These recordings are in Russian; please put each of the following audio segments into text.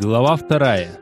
Глава вторая.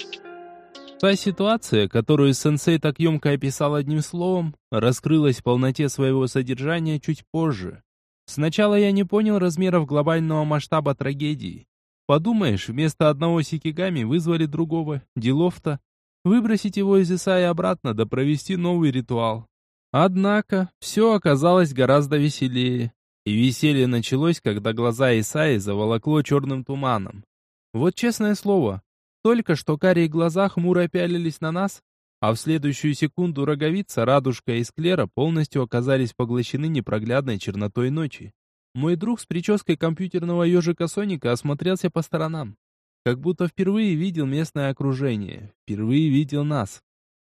Та ситуация, которую сенсей так емко описал одним словом, раскрылась в полноте своего содержания чуть позже. Сначала я не понял размеров глобального масштаба трагедии. Подумаешь, вместо одного сикигами вызвали другого, делов-то. Выбросить его из Исаи обратно, да провести новый ритуал. Однако, все оказалось гораздо веселее. И веселье началось, когда глаза Исаи заволокло черным туманом. Вот честное слово, только что карие глаза хмуро пялились на нас, а в следующую секунду роговица, радужка и склера полностью оказались поглощены непроглядной чернотой ночи. Мой друг с прической компьютерного ежика Соника осмотрелся по сторонам. Как будто впервые видел местное окружение, впервые видел нас.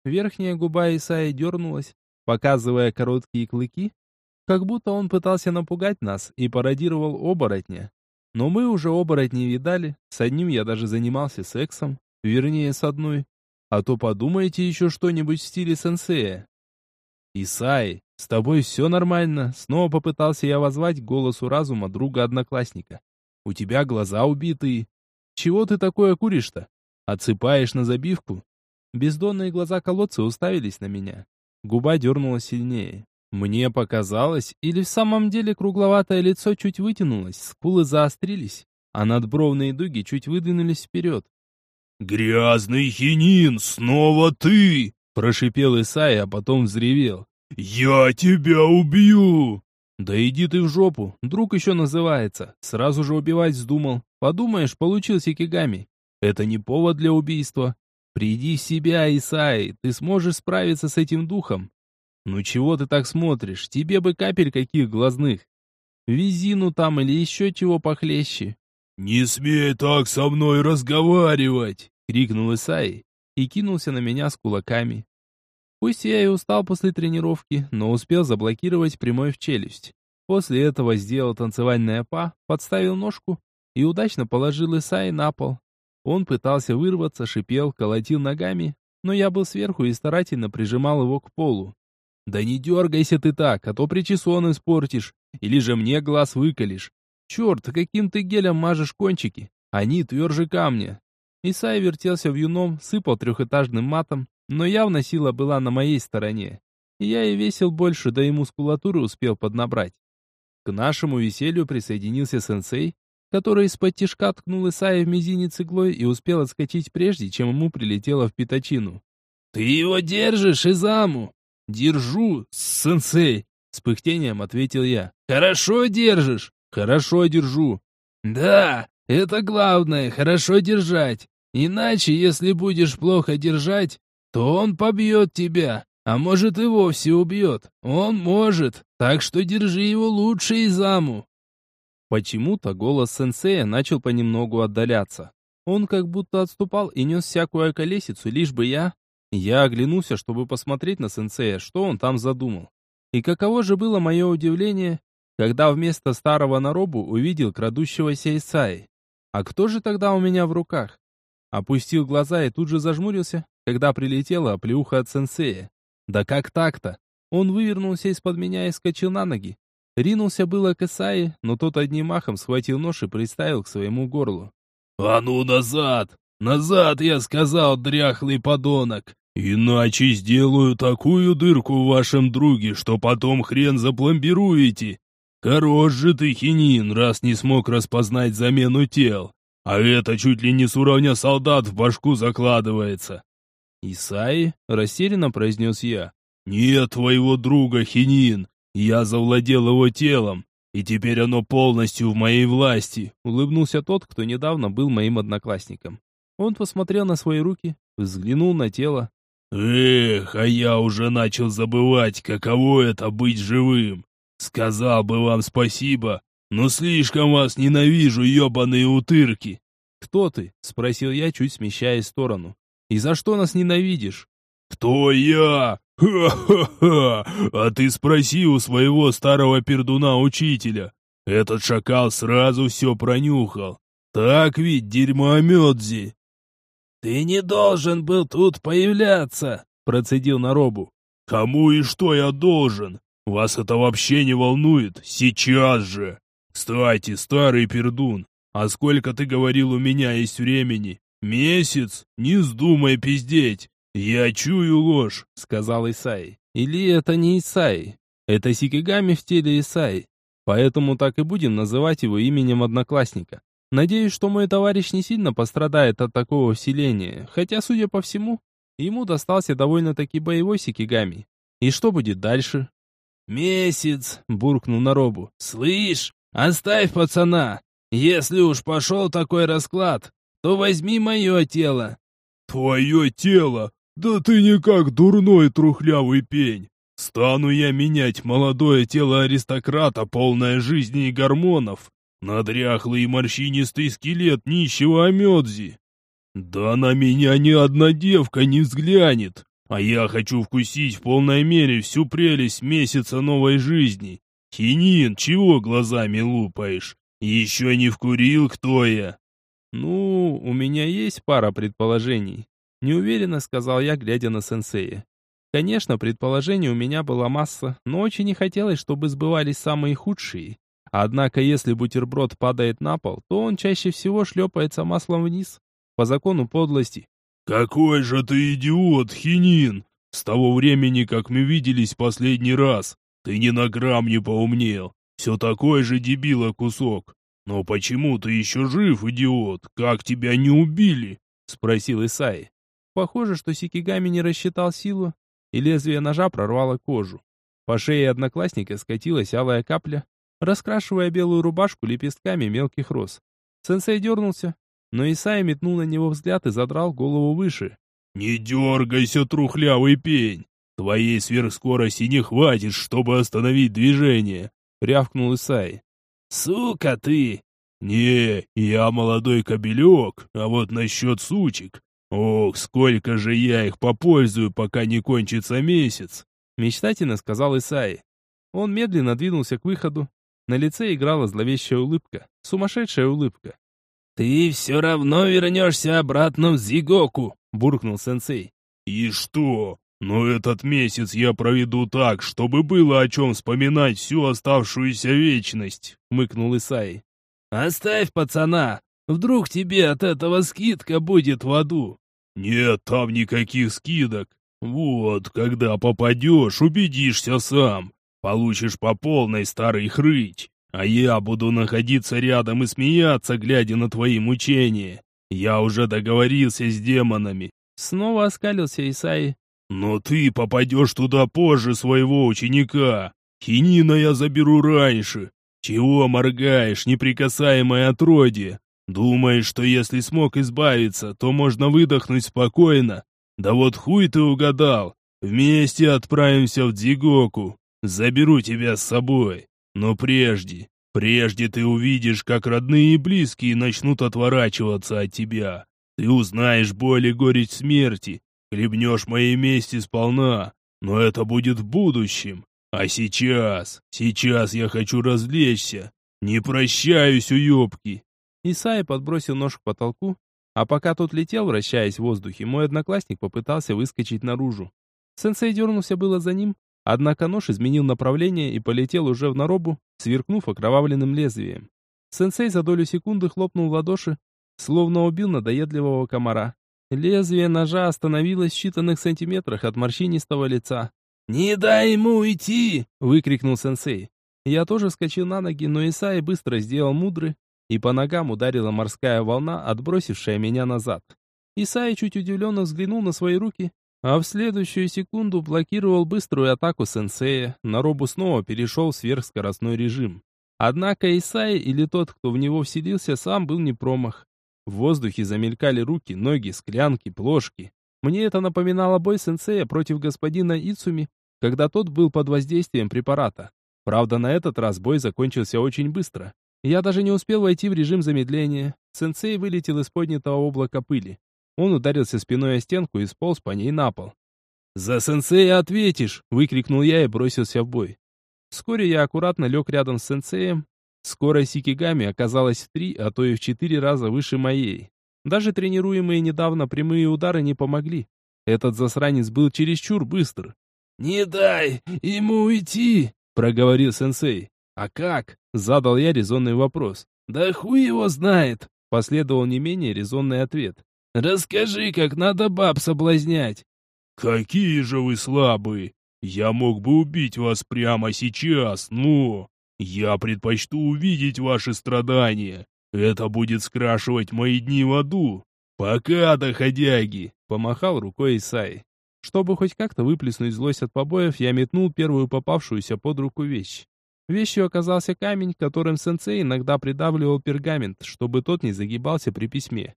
Верхняя губа Исаи дернулась, показывая короткие клыки, как будто он пытался напугать нас и пародировал оборотня. Но мы уже оборотней видали, с одним я даже занимался сексом, вернее с одной. А то подумайте еще что-нибудь в стиле сенсея. «Исай, с тобой все нормально?» Снова попытался я возвать голосу разума друга-одноклассника. «У тебя глаза убитые. Чего ты такое куришь-то? Отсыпаешь на забивку?» Бездонные глаза колодца уставились на меня. Губа дернулась сильнее. Мне показалось, или в самом деле кругловатое лицо чуть вытянулось, скулы заострились, а надбровные дуги чуть выдвинулись вперед. «Грязный хинин, снова ты!» — прошипел Исай, а потом взревел. «Я тебя убью!» «Да иди ты в жопу, друг еще называется. Сразу же убивать вздумал. Подумаешь, получил сикигами. Это не повод для убийства. Приди в себя, Исай, ты сможешь справиться с этим духом. «Ну чего ты так смотришь? Тебе бы капель каких глазных. Визину там или еще чего похлеще». «Не смей так со мной разговаривать!» — крикнул Исаи и кинулся на меня с кулаками. Пусть я и устал после тренировки, но успел заблокировать прямой в челюсть. После этого сделал танцевальное па, подставил ножку и удачно положил Исаи на пол. Он пытался вырваться, шипел, колотил ногами, но я был сверху и старательно прижимал его к полу. Да не дергайся ты так, а то причесон испортишь, или же мне глаз выколешь. Черт, каким ты гелем мажешь кончики? Они тверже камня. Исай вертелся в юном, сыпал трехэтажным матом, но явно сила была на моей стороне. Я и весил больше, да и мускулатуры успел поднабрать. К нашему веселью присоединился сенсей, который из-под тишка ткнул Исая в мизинец иглой и успел отскочить прежде, чем ему прилетело в пятачину. «Ты его держишь, Изаму!» «Держу, сенсей!» — с пыхтением ответил я. «Хорошо держишь?» «Хорошо держу». «Да, это главное, хорошо держать. Иначе, если будешь плохо держать, то он побьет тебя, а может и вовсе убьет. Он может, так что держи его лучше и заму». Почему-то голос сенсея начал понемногу отдаляться. Он как будто отступал и нес всякую околесицу, лишь бы я я оглянулся, чтобы посмотреть на сенсея, что он там задумал. И каково же было мое удивление, когда вместо старого Наробу увидел крадущегося Исаи. А кто же тогда у меня в руках? Опустил глаза и тут же зажмурился, когда прилетела оплеуха от сенсея. Да как так-то? Он вывернулся из-под меня и скочил на ноги. Ринулся было к Исаи, но тот одним махом схватил нож и приставил к своему горлу. «А ну назад! Назад, я сказал, дряхлый подонок! Иначе сделаю такую дырку в вашем друге, что потом хрен запломбируете. Хорош же ты, хинин, раз не смог распознать замену тел. А это чуть ли не с уровня солдат в башку закладывается. Исаи, растерянно произнес я. Нет твоего друга, хинин. Я завладел его телом, и теперь оно полностью в моей власти. Улыбнулся тот, кто недавно был моим одноклассником. Он посмотрел на свои руки, взглянул на тело, Эх, а я уже начал забывать, каково это быть живым. Сказал бы вам спасибо, но слишком вас ненавижу, ебаные утырки. Кто ты? Спросил я, чуть смещаясь в сторону. И за что нас ненавидишь? Кто я? Ха-ха-ха! А ты спроси у своего старого пердуна-учителя. Этот шакал сразу все пронюхал. Так ведь, дерьмомедзи. «Ты не должен был тут появляться!» — процедил Наробу. «Кому и что я должен? Вас это вообще не волнует? Сейчас же! Кстати, старый пердун, а сколько ты говорил у меня есть времени? Месяц? Не вздумай пиздеть. Я чую ложь, сказал Исай. Или это не Исай? Это Сикигами в теле Исай. Поэтому так и будем называть его именем одноклассника. Надеюсь, что мой товарищ не сильно пострадает от такого вселения, хотя, судя по всему, ему достался довольно-таки боевой Сикигами. И что будет дальше? «Месяц!» — буркнул Наробу. «Слышь, оставь пацана! Если уж пошел такой расклад, то возьми мое тело!» «Твое тело? Да ты никак дурной трухлявый пень! Стану я менять молодое тело аристократа, полное жизни и гормонов, на дряхлый и морщинистый скелет нищего Амёдзи! Да на меня ни одна девка не взглянет, а я хочу вкусить в полной мере всю прелесть месяца новой жизни. Хинин, чего глазами лупаешь? Еще не вкурил, кто я? Ну, у меня есть пара предположений. Неуверенно сказал я, глядя на сенсея. Конечно, предположений у меня была масса, но очень не хотелось, чтобы сбывались самые худшие. Однако, если бутерброд падает на пол, то он чаще всего шлепается маслом вниз, по закону подлости. «Какой же ты идиот, Хинин! С того времени, как мы виделись последний раз, ты ни на грамм не поумнел. Все такой же дебила кусок. Но почему ты еще жив, идиот? Как тебя не убили?» Спросил Исай. Похоже, что Сикигами не рассчитал силу, и лезвие ножа прорвало кожу. По шее одноклассника скатилась алая капля, раскрашивая белую рубашку лепестками мелких роз. Сенсей дернулся, но Исай метнул на него взгляд и задрал голову выше. «Не дергайся, трухлявый пень! Твоей сверхскорости не хватит, чтобы остановить движение!» — рявкнул Исай. «Сука ты!» «Не, я молодой кобелек, а вот насчет сучек... Ох, сколько же я их попользую, пока не кончится месяц!» Мечтательно сказал Исай. Он медленно двинулся к выходу. На лице играла зловещая улыбка, сумасшедшая улыбка. «Ты все равно вернешься обратно в Зигоку», — буркнул сенсей. «И что? Но этот месяц я проведу так, чтобы было о чем вспоминать всю оставшуюся вечность», — мыкнул Исай. «Оставь пацана, вдруг тебе от этого скидка будет в аду». «Нет там никаких скидок. Вот, когда попадешь, убедишься сам. Получишь по полной старый хрыть». А я буду находиться рядом и смеяться, глядя на твои мучения. Я уже договорился с демонами. Снова оскалился Исаи. Но ты попадешь туда позже своего ученика. Хинина я заберу раньше. Чего моргаешь, неприкасаемое отродье? Думаешь, что если смог избавиться, то можно выдохнуть спокойно? Да вот хуй ты угадал. Вместе отправимся в Дзигоку. Заберу тебя с собой. Но прежде, прежде ты увидишь, как родные и близкие начнут отворачиваться от тебя. Ты узнаешь боль и горечь смерти, хлебнешь моей мести сполна, но это будет в будущем. А сейчас, сейчас я хочу развлечься. Не прощаюсь, уебки. Исайя подбросил нож к потолку, а пока тот летел, вращаясь в воздухе, мой одноклассник попытался выскочить наружу. Сенсей дернулся было за ним, Однако нож изменил направление и полетел уже в наробу, сверкнув окровавленным лезвием. Сенсей за долю секунды хлопнул в ладоши, словно убил надоедливого комара. Лезвие ножа остановилось в считанных сантиметрах от морщинистого лица. «Не дай ему уйти!» — выкрикнул сенсей. Я тоже вскочил на ноги, но Исаи быстро сделал мудры, и по ногам ударила морская волна, отбросившая меня назад. Исаи чуть удивленно взглянул на свои руки, а в следующую секунду блокировал быструю атаку сенсея, на робу снова перешел в сверхскоростной режим. Однако Исай или тот, кто в него вселился, сам был не промах. В воздухе замелькали руки, ноги, склянки, плошки. Мне это напоминало бой сенсея против господина Ицуми, когда тот был под воздействием препарата. Правда, на этот раз бой закончился очень быстро. Я даже не успел войти в режим замедления. Сенсей вылетел из поднятого облака пыли. Он ударился спиной о стенку и сполз по ней на пол. «За сенсея ответишь!» — выкрикнул я и бросился в бой. Вскоре я аккуратно лег рядом с сенсеем. Скорость Сикигами оказалась в три, а то и в четыре раза выше моей. Даже тренируемые недавно прямые удары не помогли. Этот засранец был чересчур быстр. «Не дай ему уйти!» — проговорил сенсей. «А как?» — задал я резонный вопрос. «Да хуй его знает!» — последовал не менее резонный ответ. Расскажи, как надо баб соблазнять». «Какие же вы слабые! Я мог бы убить вас прямо сейчас, но... Я предпочту увидеть ваши страдания. Это будет скрашивать мои дни в аду. Пока, доходяги!» Помахал рукой Исай. Чтобы хоть как-то выплеснуть злость от побоев, я метнул первую попавшуюся под руку вещь. Вещью оказался камень, которым сенсей иногда придавливал пергамент, чтобы тот не загибался при письме.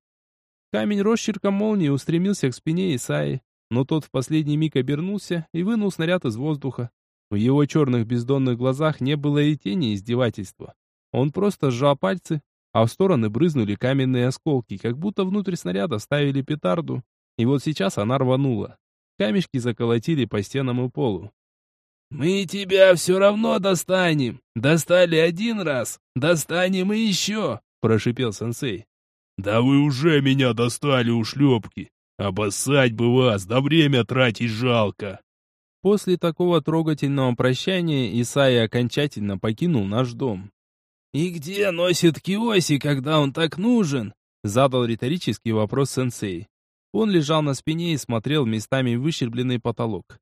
Камень росчерком молнии устремился к спине Исаи, но тот в последний миг обернулся и вынул снаряд из воздуха. В его черных бездонных глазах не было и тени издевательства. Он просто сжал пальцы, а в стороны брызнули каменные осколки, как будто внутрь снаряда ставили петарду, и вот сейчас она рванула. Камешки заколотили по стенам и полу. «Мы тебя все равно достанем! Достали один раз, достанем и еще!» – прошипел сенсей. «Да вы уже меня достали, ушлепки! Обоссать бы вас, да время тратить жалко!» После такого трогательного прощания Исайя окончательно покинул наш дом. «И где носит Киоси, когда он так нужен?» – задал риторический вопрос сенсей. Он лежал на спине и смотрел местами выщербленный потолок.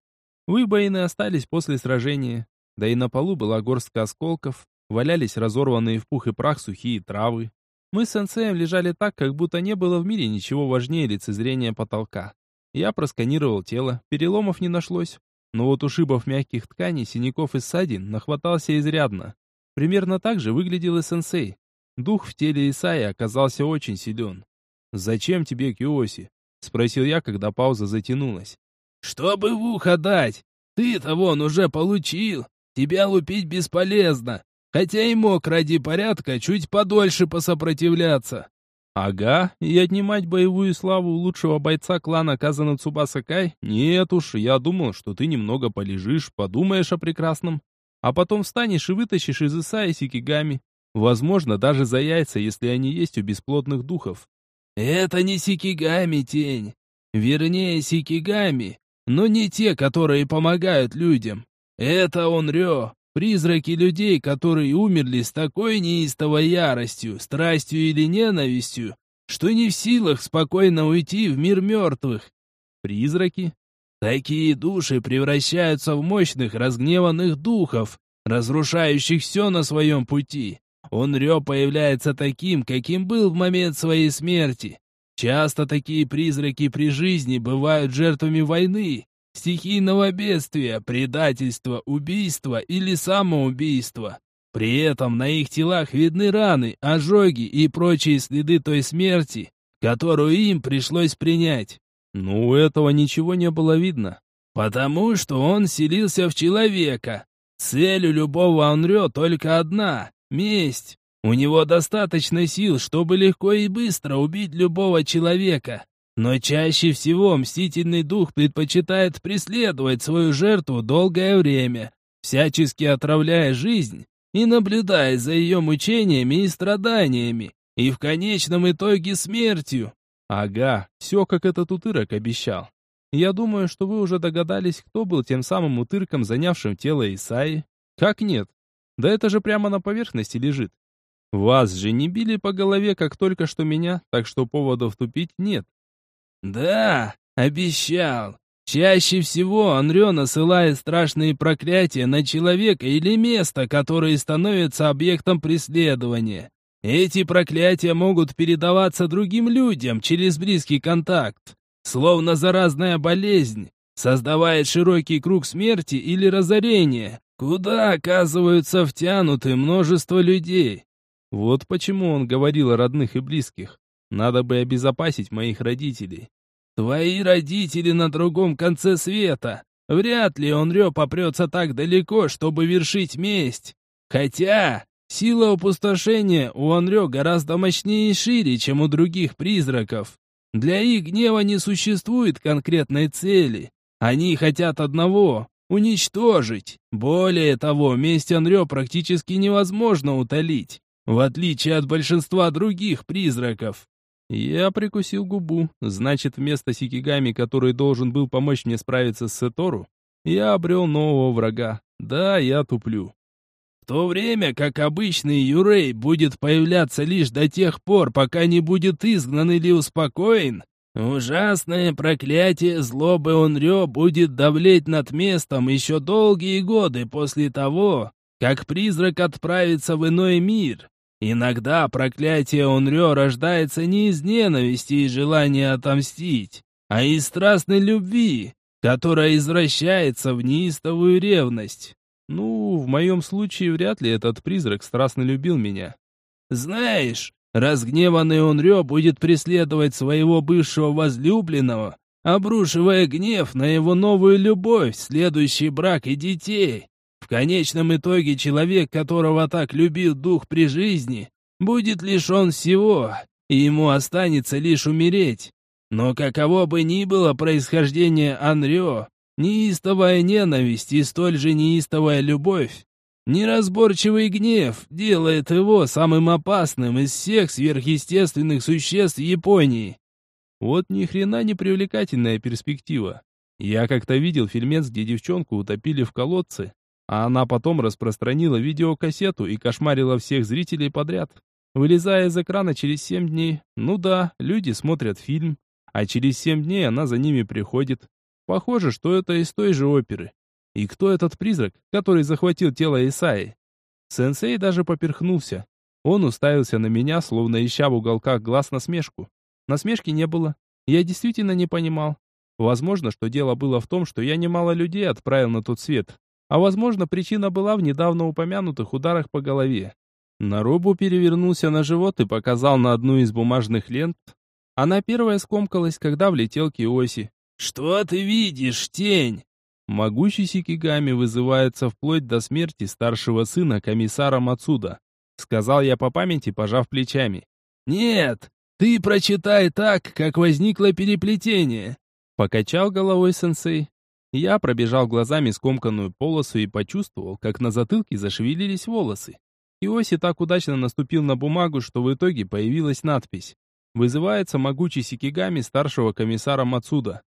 Выбоины остались после сражения, да и на полу была горстка осколков, валялись разорванные в пух и прах сухие травы. Мы с сенсеем лежали так, как будто не было в мире ничего важнее лицезрения потолка. Я просканировал тело, переломов не нашлось, но вот ушибов мягких тканей, синяков и ссадин нахватался изрядно. Примерно так же выглядел и сенсей. Дух в теле Исаи оказался очень силен. «Зачем тебе Киоси?» — спросил я, когда пауза затянулась. «Чтобы в ухо дать! Ты-то вон уже получил! Тебя лупить бесполезно, хотя и мог ради порядка чуть подольше посопротивляться». «Ага, и отнимать боевую славу лучшего бойца клана Казана Цубасакай? Нет уж, я думал, что ты немного полежишь, подумаешь о прекрасном, а потом встанешь и вытащишь из Исаи Сикигами. Возможно, даже за яйца, если они есть у бесплодных духов». «Это не Сикигами, тень. Вернее, Сикигами, но не те, которые помогают людям. Это он Рё, призраки людей, которые умерли с такой неистовой яростью, страстью или ненавистью, что не в силах спокойно уйти в мир мертвых. Призраки? Такие души превращаются в мощных разгневанных духов, разрушающих все на своем пути. Он Рё появляется таким, каким был в момент своей смерти, Часто такие призраки при жизни бывают жертвами войны, стихийного бедствия, предательства, убийства или самоубийства. При этом на их телах видны раны, ожоги и прочие следы той смерти, которую им пришлось принять. Ну, у этого ничего не было видно. Потому что он селился в человека. Цель у любого Анрё только одна — месть. У него достаточно сил, чтобы легко и быстро убить любого человека. Но чаще всего мстительный дух предпочитает преследовать свою жертву долгое время, всячески отравляя жизнь и наблюдая за ее мучениями и страданиями, и в конечном итоге смертью. Ага, все как этот утырок обещал. Я думаю, что вы уже догадались, кто был тем самым утырком, занявшим тело Исаи. Как нет? Да это же прямо на поверхности лежит. Вас же не били по голове, как только что меня, так что поводов тупить нет. Да, обещал. Чаще всего Анрё насылает страшные проклятия на человека или место, которое становится объектом преследования. Эти проклятия могут передаваться другим людям через близкий контакт, словно заразная болезнь, создавая широкий круг смерти или разорения, куда оказываются втянуты множество людей. Вот почему он говорил о родных и близких. Надо бы обезопасить моих родителей. Твои родители на другом конце света. Вряд ли он Рё попрется так далеко, чтобы вершить месть. Хотя, сила опустошения у Анрё гораздо мощнее и шире, чем у других призраков. Для их гнева не существует конкретной цели. Они хотят одного — уничтожить. Более того, месть Анрё практически невозможно утолить в отличие от большинства других призраков. Я прикусил губу. Значит, вместо Сикигами, который должен был помочь мне справиться с Сетору, я обрел нового врага. Да, я туплю. В то время как обычный Юрей будет появляться лишь до тех пор, пока не будет изгнан или успокоен, Ужасное проклятие злобы Онрё будет давлеть над местом еще долгие годы после того, как призрак отправится в иной мир. Иногда проклятие Онрё рождается не из ненависти и желания отомстить, а из страстной любви, которая извращается в неистовую ревность. Ну, в моем случае вряд ли этот призрак страстно любил меня. Знаешь, Разгневанный он Рё будет преследовать своего бывшего возлюбленного, обрушивая гнев на его новую любовь, следующий брак и детей. В конечном итоге человек, которого так любил дух при жизни, будет лишен всего, и ему останется лишь умереть. Но каково бы ни было происхождение Анрё, неистовая ненависть и столь же неистовая любовь Неразборчивый гнев делает его самым опасным из всех сверхъестественных существ Японии. Вот ни хрена не привлекательная перспектива. Я как-то видел фильмец, где девчонку утопили в колодце, а она потом распространила видеокассету и кошмарила всех зрителей подряд. Вылезая из экрана через семь дней, ну да, люди смотрят фильм, а через семь дней она за ними приходит. Похоже, что это из той же оперы. И кто этот призрак, который захватил тело Исаи? Сенсей даже поперхнулся. Он уставился на меня, словно ища в уголках глаз насмешку. Насмешки не было. Я действительно не понимал. Возможно, что дело было в том, что я немало людей отправил на тот свет. А возможно, причина была в недавно упомянутых ударах по голове. Наробу перевернулся на живот и показал на одну из бумажных лент. Она первая скомкалась, когда влетел Киоси. «Что ты видишь, тень?» Могучий Сикигами вызывается вплоть до смерти старшего сына комиссара Мацуда. Сказал я по памяти, пожав плечами. «Нет, ты прочитай так, как возникло переплетение!» Покачал головой сенсей. Я пробежал глазами скомканную полосу и почувствовал, как на затылке зашевелились волосы. Иоси так удачно наступил на бумагу, что в итоге появилась надпись. Вызывается могучий Сикигами старшего комиссара Мацуда.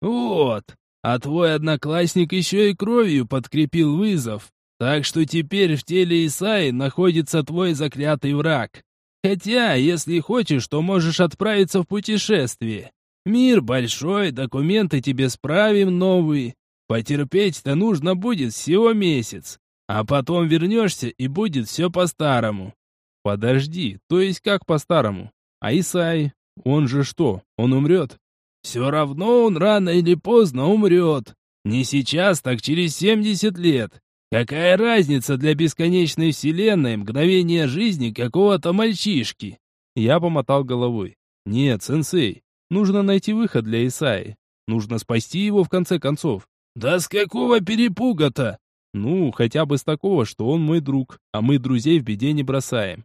«Вот, а твой одноклассник еще и кровью подкрепил вызов. Так что теперь в теле Исаи находится твой заклятый враг. Хотя, если хочешь, то можешь отправиться в путешествие. Мир большой, документы тебе справим новые. Потерпеть-то нужно будет всего месяц. А потом вернешься, и будет все по-старому. Подожди, то есть как по-старому? А Исаи? Он же что, он умрет? Все равно он рано или поздно умрет. Не сейчас, так через 70 лет. Какая разница для бесконечной вселенной мгновение жизни какого-то мальчишки? Я помотал головой. Нет, сенсей, нужно найти выход для Исаи. Нужно спасти его в конце концов. Да с какого перепуга-то? Ну, хотя бы с такого, что он мой друг, а мы друзей в беде не бросаем.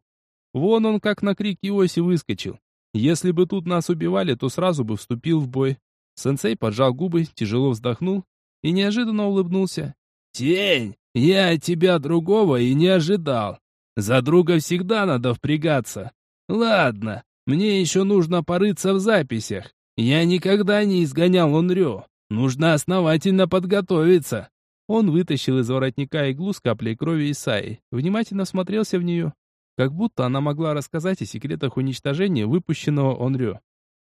Вон он как на крик Иоси выскочил. Если бы тут нас убивали, то сразу бы вступил в бой. Сенсей поджал губы, тяжело вздохнул и неожиданно улыбнулся. «Тень, я от тебя другого и не ожидал. За друга всегда надо впрягаться. Ладно, мне еще нужно порыться в записях. Я никогда не изгонял Онрё. Нужно основательно подготовиться». Он вытащил из воротника иглу с каплей крови Исаи, внимательно смотрелся в нее. Как будто она могла рассказать о секретах уничтожения выпущенного Онрё.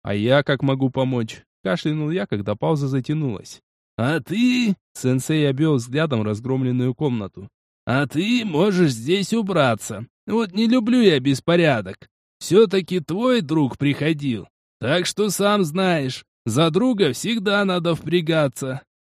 «А я как могу помочь?» Кашлянул я, когда пауза затянулась. «А ты...» — сенсей обвел взглядом разгромленную комнату. «А ты можешь здесь убраться. Вот не люблю я беспорядок. Все-таки твой друг приходил. Так что сам знаешь, за друга всегда надо впрягаться».